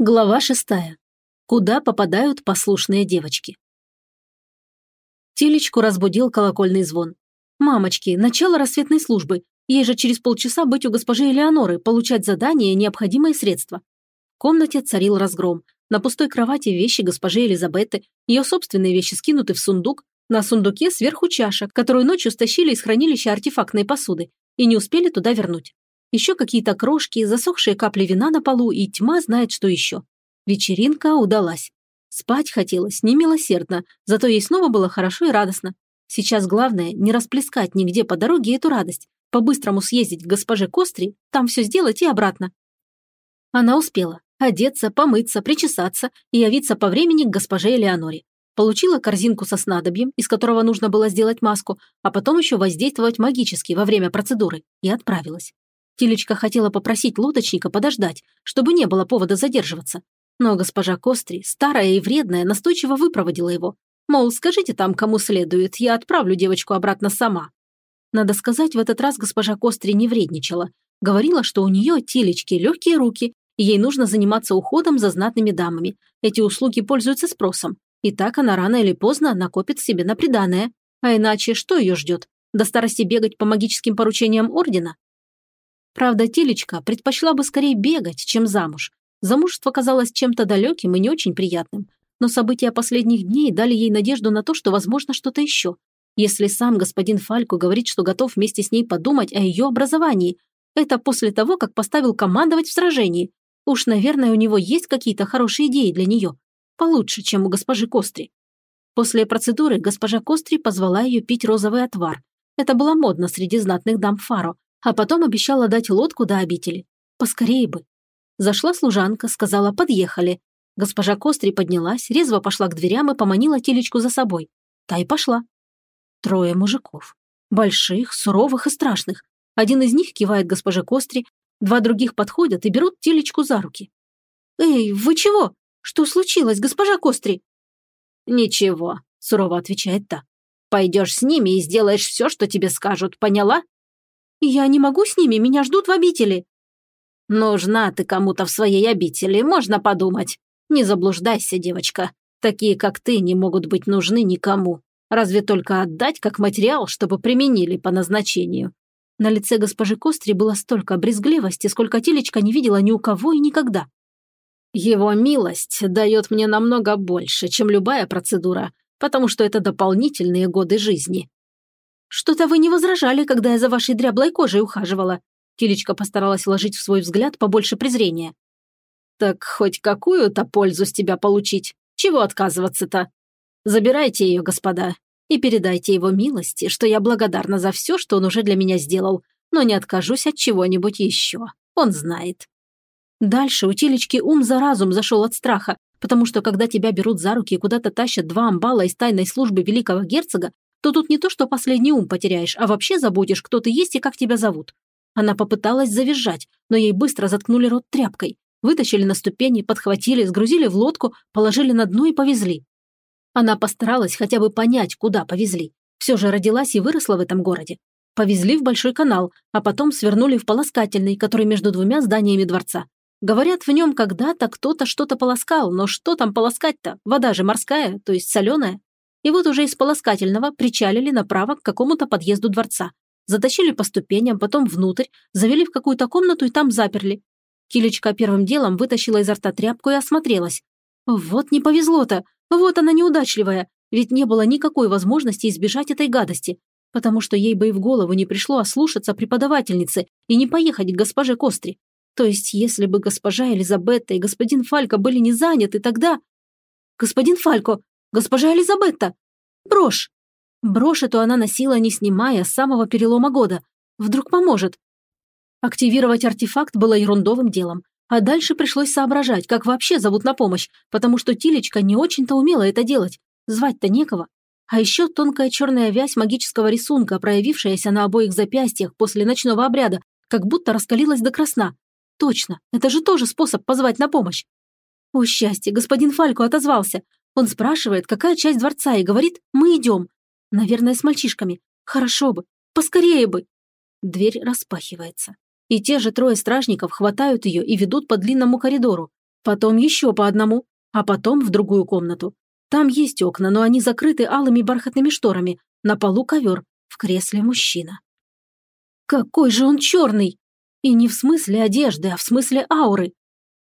Глава шестая. Куда попадают послушные девочки? Телечку разбудил колокольный звон. «Мамочки, начало рассветной службы. Ей же через полчаса быть у госпожи Элеоноры, получать задания и необходимые средства». В комнате царил разгром. На пустой кровати вещи госпожи Элизабеты, ее собственные вещи скинуты в сундук, на сундуке сверху чаша, которую ночью стащили из хранилища артефактной посуды и не успели туда вернуть. Еще какие-то крошки, засохшие капли вина на полу и тьма знает, что еще. Вечеринка удалась. Спать хотелось немилосердно, зато ей снова было хорошо и радостно. Сейчас главное не расплескать нигде по дороге эту радость, по-быстрому съездить к госпоже Костри, там все сделать и обратно. Она успела одеться, помыться, причесаться и явиться по времени к госпоже Элеоноре. Получила корзинку со снадобьем, из которого нужно было сделать маску, а потом еще воздействовать магически во время процедуры, и отправилась. Тилечка хотела попросить лодочника подождать, чтобы не было повода задерживаться. Но госпожа Костри, старая и вредная, настойчиво выпроводила его. Мол, скажите там, кому следует, я отправлю девочку обратно сама. Надо сказать, в этот раз госпожа Костри не вредничала. Говорила, что у нее, Тилечки, легкие руки, и ей нужно заниматься уходом за знатными дамами. Эти услуги пользуются спросом. И так она рано или поздно накопит себе на приданое. А иначе что ее ждет? До старости бегать по магическим поручениям ордена? Правда, Телечка предпочла бы скорее бегать, чем замуж. Замужество казалось чем-то далеким и не очень приятным. Но события последних дней дали ей надежду на то, что возможно что-то еще. Если сам господин Фалько говорит, что готов вместе с ней подумать о ее образовании, это после того, как поставил командовать в сражении. Уж, наверное, у него есть какие-то хорошие идеи для нее. Получше, чем у госпожи Костри. После процедуры госпожа Костри позвала ее пить розовый отвар. Это было модно среди знатных дам Фаро, а потом обещала дать лодку до обители. Поскорее бы. Зашла служанка, сказала «подъехали». Госпожа Костри поднялась, резво пошла к дверям и поманила телечку за собой. Та и пошла. Трое мужиков. Больших, суровых и страшных. Один из них кивает госпоже Костри, два других подходят и берут телечку за руки. «Эй, вы чего? Что случилось, госпожа Костри?» «Ничего», – сурово отвечает та. «Пойдешь с ними и сделаешь все, что тебе скажут, поняла?» «Я не могу с ними, меня ждут в обители». «Нужна ты кому-то в своей обители, можно подумать. Не заблуждайся, девочка. Такие, как ты, не могут быть нужны никому. Разве только отдать как материал, чтобы применили по назначению». На лице госпожи Костри было столько брезгливости, сколько телечка не видела ни у кого и никогда. «Его милость дает мне намного больше, чем любая процедура, потому что это дополнительные годы жизни. «Что-то вы не возражали, когда я за вашей дряблой кожей ухаживала». Килечка постаралась вложить в свой взгляд побольше презрения. «Так хоть какую-то пользу с тебя получить. Чего отказываться-то? Забирайте ее, господа, и передайте его милости, что я благодарна за все, что он уже для меня сделал, но не откажусь от чего-нибудь еще. Он знает». Дальше у Телечки ум за разум зашел от страха, потому что когда тебя берут за руки и куда-то тащат два амбала из тайной службы великого герцога, то тут не то, что последний ум потеряешь, а вообще забудешь, кто ты есть и как тебя зовут. Она попыталась завизжать, но ей быстро заткнули рот тряпкой. Вытащили на ступени, подхватили, сгрузили в лодку, положили на дно и повезли. Она постаралась хотя бы понять, куда повезли. Все же родилась и выросла в этом городе. Повезли в Большой канал, а потом свернули в полоскательный, который между двумя зданиями дворца. Говорят, в нем когда-то кто-то что-то полоскал, но что там полоскать-то? Вода же морская, то есть соленая. И вот уже из полоскательного причалили направо к какому-то подъезду дворца. Затащили по ступеням, потом внутрь, завели в какую-то комнату и там заперли. Килечка первым делом вытащила изо рта тряпку и осмотрелась. Вот не повезло-то, вот она неудачливая, ведь не было никакой возможности избежать этой гадости, потому что ей бы и в голову не пришло ослушаться преподавательницы и не поехать к госпоже Костри. То есть, если бы госпожа Элизабетта и господин Фалько были не заняты, тогда... «Господин Фалько, «Госпожа Элизабетта! Брошь!» Брошь эту она носила, не снимая, с самого перелома года. Вдруг поможет. Активировать артефакт было ерундовым делом. А дальше пришлось соображать, как вообще зовут на помощь, потому что Тилечка не очень-то умела это делать. Звать-то некого. А еще тонкая черная вязь магического рисунка, проявившаяся на обоих запястьях после ночного обряда, как будто раскалилась до красна. Точно, это же тоже способ позвать на помощь. О, счастье, господин Фалько отозвался. Он спрашивает, какая часть дворца, и говорит, мы идем. Наверное, с мальчишками. Хорошо бы, поскорее бы. Дверь распахивается. И те же трое стражников хватают ее и ведут по длинному коридору. Потом еще по одному, а потом в другую комнату. Там есть окна, но они закрыты алыми бархатными шторами. На полу ковер, в кресле мужчина. Какой же он черный! И не в смысле одежды, а в смысле ауры.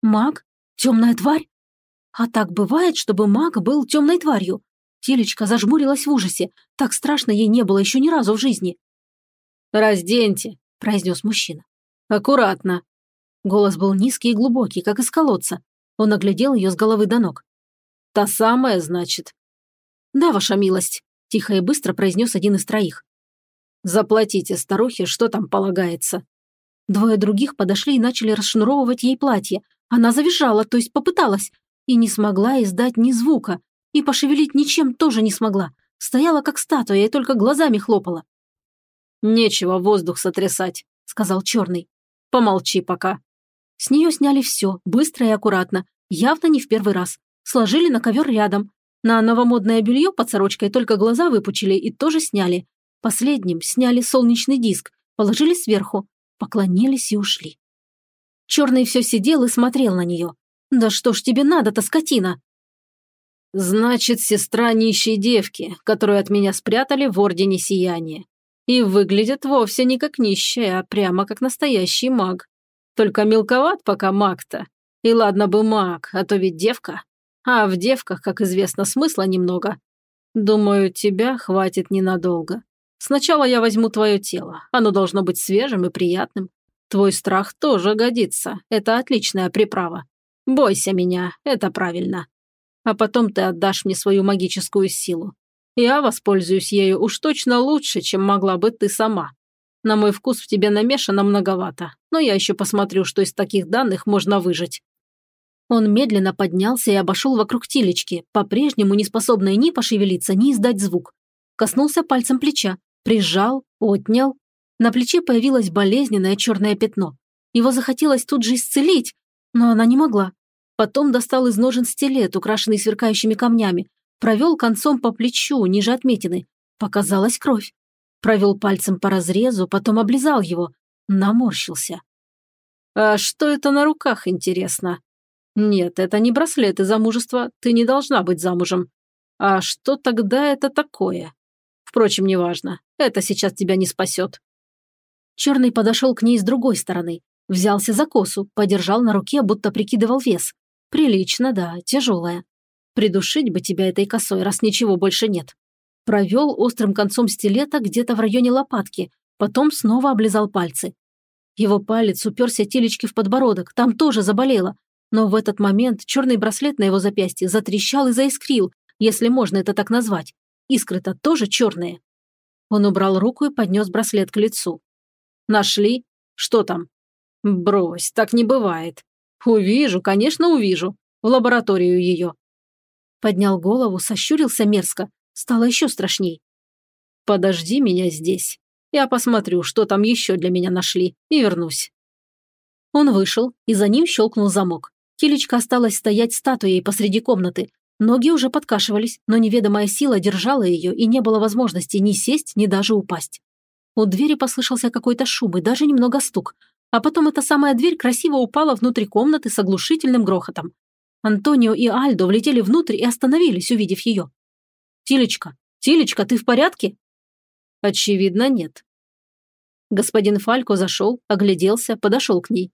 Маг? Темная тварь? А так бывает, чтобы маг был темной тварью. Телечка зажмурилась в ужасе. Так страшно ей не было еще ни разу в жизни. «Разденьте», – произнес мужчина. «Аккуратно». Голос был низкий и глубокий, как из колодца. Он оглядел ее с головы до ног. «Та самая, значит?» «Да, ваша милость», – тихо и быстро произнес один из троих. «Заплатите старухе, что там полагается». Двое других подошли и начали расшнуровывать ей платье. Она завизжала, то есть попыталась, и не смогла издать ни звука, и пошевелить ничем тоже не смогла. Стояла как статуя и только глазами хлопала. «Нечего воздух сотрясать», — сказал черный. «Помолчи пока». С нее сняли все, быстро и аккуратно, явно не в первый раз. Сложили на ковер рядом. На новомодное белье под сорочкой только глаза выпучили и тоже сняли. Последним сняли солнечный диск, положили сверху, поклонились и ушли. Черный все сидел и смотрел на нее. «Да что ж тебе надо-то, скотина?» «Значит, сестра нищей девки, которую от меня спрятали в Ордене Сияния. И выглядит вовсе не как нищая, а прямо как настоящий маг. Только мелковат пока маг-то. И ладно бы маг, а то ведь девка. А в девках, как известно, смысла немного. Думаю, тебя хватит ненадолго. Сначала я возьму твое тело. Оно должно быть свежим и приятным. Твой страх тоже годится. Это отличная приправа. Бойся меня, это правильно. А потом ты отдашь мне свою магическую силу. Я воспользуюсь ею уж точно лучше, чем могла бы ты сама. На мой вкус в тебе намешано многовато, но я еще посмотрю, что из таких данных можно выжить». Он медленно поднялся и обошел вокруг Тилечки, по-прежнему не способной ни пошевелиться, ни издать звук. Коснулся пальцем плеча, прижал, отнял. На плече появилось болезненное черное пятно. Его захотелось тут же исцелить, но она не могла. Потом достал из ножен стилет, украшенный сверкающими камнями, провел концом по плечу, ниже отметины. Показалась кровь. Провел пальцем по разрезу, потом облизал его. Наморщился. «А что это на руках, интересно?» «Нет, это не браслеты замужества, ты не должна быть замужем. А что тогда это такое? Впрочем, неважно, это сейчас тебя не спасет». Черный подошел к ней с другой стороны, взялся за косу, подержал на руке, будто прикидывал вес. Прилично, да, тяжелая. Придушить бы тебя этой косой, раз ничего больше нет. Провел острым концом стилета где-то в районе лопатки, потом снова облизал пальцы. Его палец уперся телечки в подбородок, там тоже заболело. Но в этот момент черный браслет на его запястье затрещал и заискрил, если можно это так назвать. Искры-то тоже черные. Он убрал руку и поднес браслет к лицу. «Нашли? Что там?» «Брось, так не бывает. Увижу, конечно, увижу. В лабораторию ее. Поднял голову, сощурился мерзко. Стало еще страшней. «Подожди меня здесь. Я посмотрю, что там еще для меня нашли, и вернусь». Он вышел, и за ним щелкнул замок. Килечка осталась стоять статуей посреди комнаты. Ноги уже подкашивались, но неведомая сила держала ее, и не было возможности ни сесть, ни даже упасть. У двери послышался какой-то шум и даже немного стук. А потом эта самая дверь красиво упала внутри комнаты с оглушительным грохотом. Антонио и Альдо влетели внутрь и остановились, увидев ее. «Тилечка, Тилечка, ты в порядке?» «Очевидно, нет». Господин Фалько зашел, огляделся, подошел к ней.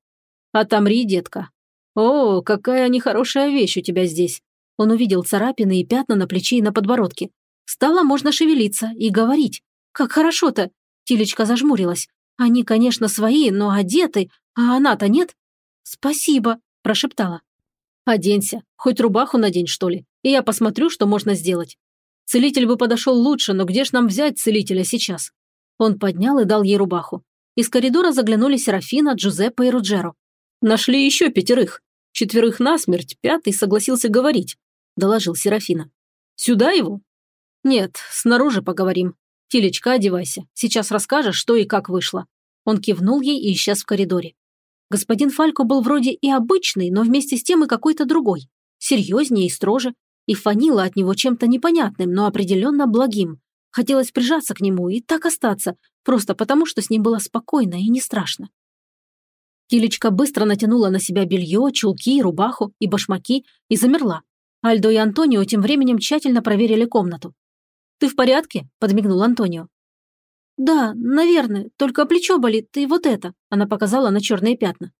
«Отомри, детка. О, какая нехорошая вещь у тебя здесь». Он увидел царапины и пятна на плече и на подбородке. Стало можно шевелиться и говорить. «Как хорошо-то!» Тилечка зажмурилась. «Они, конечно, свои, но одеты, а она-то нет?» «Спасибо», – прошептала. Оденься, хоть рубаху надень, что ли, и я посмотрю, что можно сделать. Целитель бы подошел лучше, но где ж нам взять целителя сейчас? Он поднял и дал ей рубаху. Из коридора заглянули Серафина, Джузеппе и Руджеро. Нашли еще пятерых. Четверых насмерть, пятый согласился говорить, доложил Серафина. Сюда его? Нет, снаружи поговорим. Тилечка, одевайся. Сейчас расскажешь, что и как вышло. Он кивнул ей и исчез в коридоре. Господин Фалько был вроде и обычный, но вместе с тем и какой-то другой. Серьезнее и строже. И фанило от него чем-то непонятным, но определенно благим. Хотелось прижаться к нему и так остаться, просто потому что с ним было спокойно и не страшно. Тилечка быстро натянула на себя белье, чулки, рубаху и башмаки и замерла. Альдо и Антонио тем временем тщательно проверили комнату. «Ты в порядке?» – подмигнул Антонио. «Да, наверное, только плечо болит, и вот это», – она показала на черные пятна.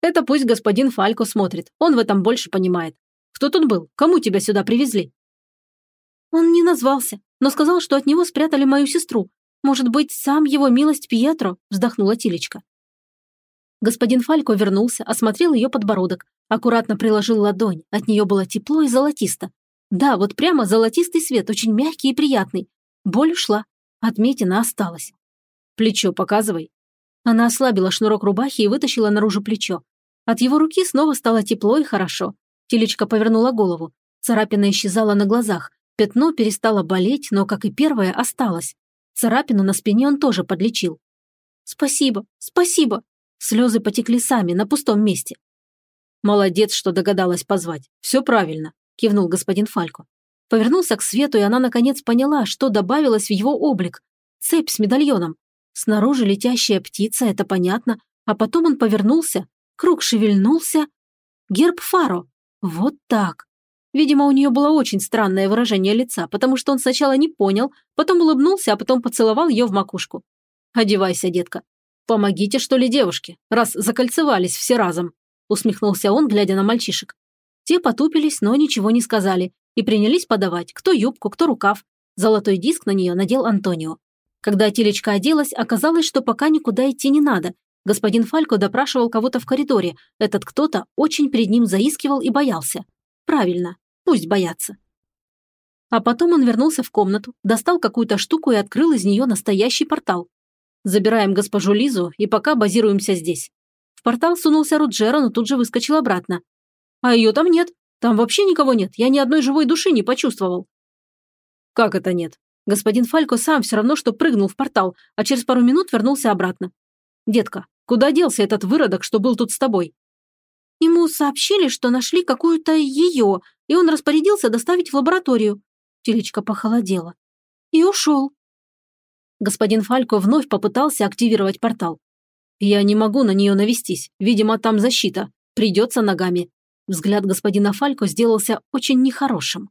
«Это пусть господин Фалько смотрит, он в этом больше понимает. Кто тут был? Кому тебя сюда привезли?» «Он не назвался, но сказал, что от него спрятали мою сестру. Может быть, сам его милость Пьетро?» – вздохнула Тилечка. Господин Фалько вернулся, осмотрел ее подбородок, аккуратно приложил ладонь, от нее было тепло и золотисто. Да, вот прямо золотистый свет, очень мягкий и приятный. Боль ушла, отметина осталась. «Плечо показывай». Она ослабила шнурок рубахи и вытащила наружу плечо. От его руки снова стало тепло и хорошо. Телечка повернула голову. Царапина исчезала на глазах. Пятно перестало болеть, но, как и первое, осталось. Царапину на спине он тоже подлечил. «Спасибо, спасибо!» Слезы потекли сами, на пустом месте. «Молодец, что догадалась позвать. Все правильно», – кивнул господин Фалько. Повернулся к свету, и она наконец поняла, что добавилось в его облик. Цепь с медальоном. Снаружи летящая птица, это понятно. А потом он повернулся, круг шевельнулся. Герб Фаро. Вот так. Видимо, у нее было очень странное выражение лица, потому что он сначала не понял, потом улыбнулся, а потом поцеловал ее в макушку. «Одевайся, детка. «Помогите, что ли, девушке, раз закольцевались все разом», усмехнулся он, глядя на мальчишек. Те потупились, но ничего не сказали и принялись подавать, кто юбку, кто рукав. Золотой диск на нее надел Антонио. Когда телечка оделась, оказалось, что пока никуда идти не надо. Господин Фалько допрашивал кого-то в коридоре. Этот кто-то очень перед ним заискивал и боялся. Правильно, пусть боятся. А потом он вернулся в комнату, достал какую-то штуку и открыл из нее настоящий портал. Забираем госпожу Лизу и пока базируемся здесь. В портал сунулся Руджера, но тут же выскочил обратно. А ее там нет. Там вообще никого нет. Я ни одной живой души не почувствовал. Как это нет? Господин Фалько сам все равно, что прыгнул в портал, а через пару минут вернулся обратно. Детка, куда делся этот выродок, что был тут с тобой? Ему сообщили, что нашли какую-то ее, и он распорядился доставить в лабораторию. Телечка похолодела. И ушел. Господин Фалько вновь попытался активировать портал. «Я не могу на нее навестись. Видимо, там защита. Придется ногами». Взгляд господина Фалько сделался очень нехорошим.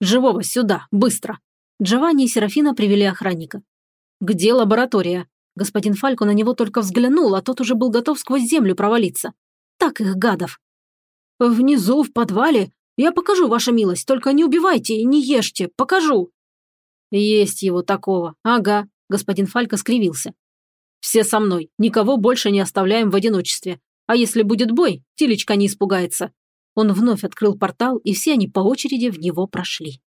«Живого сюда, быстро!» Джованни и Серафина привели охранника. «Где лаборатория?» Господин Фалько на него только взглянул, а тот уже был готов сквозь землю провалиться. Так их гадов. «Внизу, в подвале. Я покажу, ваша милость, только не убивайте и не ешьте. Покажу!» «Есть его такого. Ага. Господин Фалька скривился. «Все со мной, никого больше не оставляем в одиночестве. А если будет бой, Тилечка не испугается». Он вновь открыл портал, и все они по очереди в него прошли.